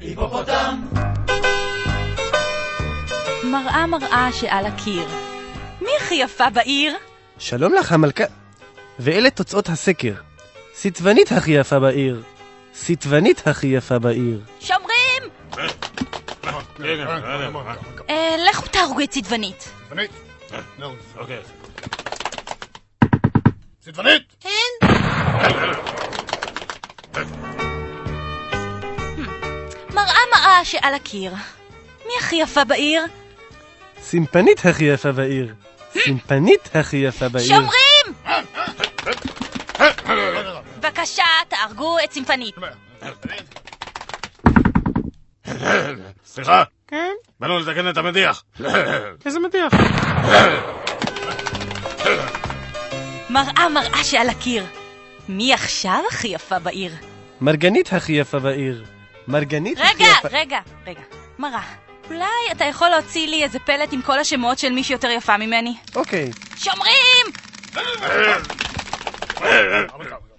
היפופוטם! מראה מראה שעל הקיר. מי הכי יפה בעיר? שלום לך, המלכה. ואלה תוצאות הסקר. סיטבנית הכי יפה בעיר. סיטבנית הכי יפה בעיר. שומרים! אה, לכו תהרגו את צדבנית. סדבנית? נו, אוקיי. סדבנית! מראה שעל הקיר. מי הכי יפה בעיר? סימפנית הכי יפה בעיר. סימפנית הכי יפה בעיר. שומרים! בבקשה, תהרגו את צמפנית. סליחה? כן? באנו לתקן את המדיח. איזה מדיח? מראה מראה שעל הקיר. מי עכשיו הכי יפה בעיר? מרגנית הכי יפה בעיר. מרגנית הכי רגע, יפה... רגע, רגע. מראה, אולי אתה יכול להוציא לי איזה פלט עם כל השמות של מי שיותר יפה ממני? אוקיי. שומרים!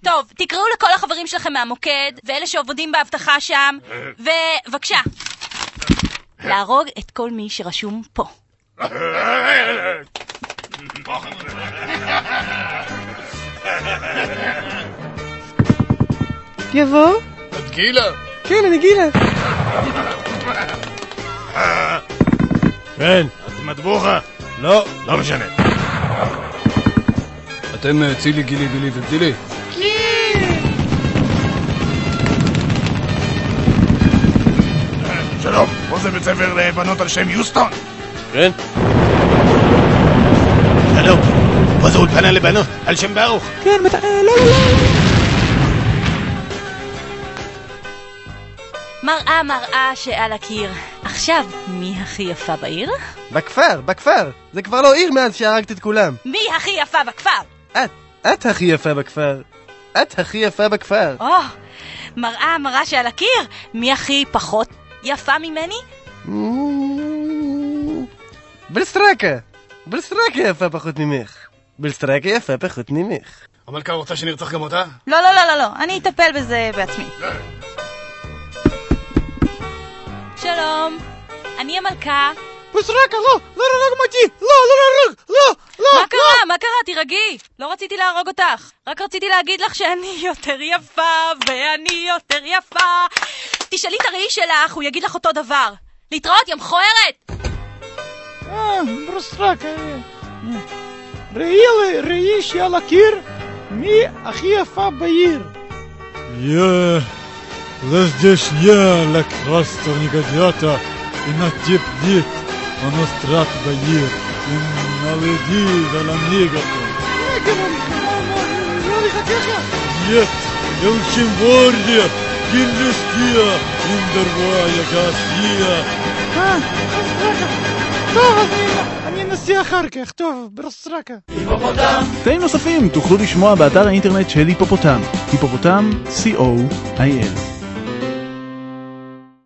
טוב, תקראו לכל החברים שלכם מהמוקד, ואלה שעובדים באבטחה שם, ובבקשה, להרוג את כל מי שרשום פה. יבוא? את גילה? כן, אני גילה. כן. את מטבוחה? לא. לא משנה. אתם אה, צילי, גילי, בילי ובדילי? שלום, פה זה בית ספר לבנות על שם יוסטון? כן? שלום, פה זה אולפנה לבנות על שם ברוך. כן. אה, לא, לא, לא. מראה מראה שעל הקיר. עכשיו, מי הכי יפה בעיר? בכפר, בכפר. זה כבר לא עיר מאז שהרגת את כולם. מי הכי יפה בכפר? את, את הכי יפה בכפר. את הכי יפה בכפר. או, מראה מראה שעל הקיר. מי הכי פחות יפה ממני? בלסטרקה. בלסטרקה יפה פחות ממך. בלסטרקה יפה פחות ממך. המלכה רוצה שנרצח גם אותה? לא, לא, לא, לא, לא, אני אטפל בזה בעצמי. שלום, אני המלכה. בלסטרקה, לא! לא להרוג אותי! לא, לא להרוג! לא! לא! מה קרה? מה קרה? תירגעי. לא רציתי להרוג אותך. רק רציתי להגיד לך שאני יותר יפה, ואני יותר יפה. תשאלי את הראי שלך, הוא יגיד לך אותו דבר. להתראות, יא מכוערת! אה, ברוסטרק, ראי ראי שעל הקיר, מי הכי יפה בעיר? Я, здесь я, la красто негодята, и на теплит, оно страт боит, и наледи за ламигато. Нет, я очень ворде, кинжестия, индервая гасия. אה, ברוסטרקה. טוב, אז אני- אני אנסה אחר כך, טוב, ברוסטרקה. היפופוטם! קטעים נוספים תוכלו לשמוע באתר האינטרנט של היפופוטם, היפופוטם, co.il.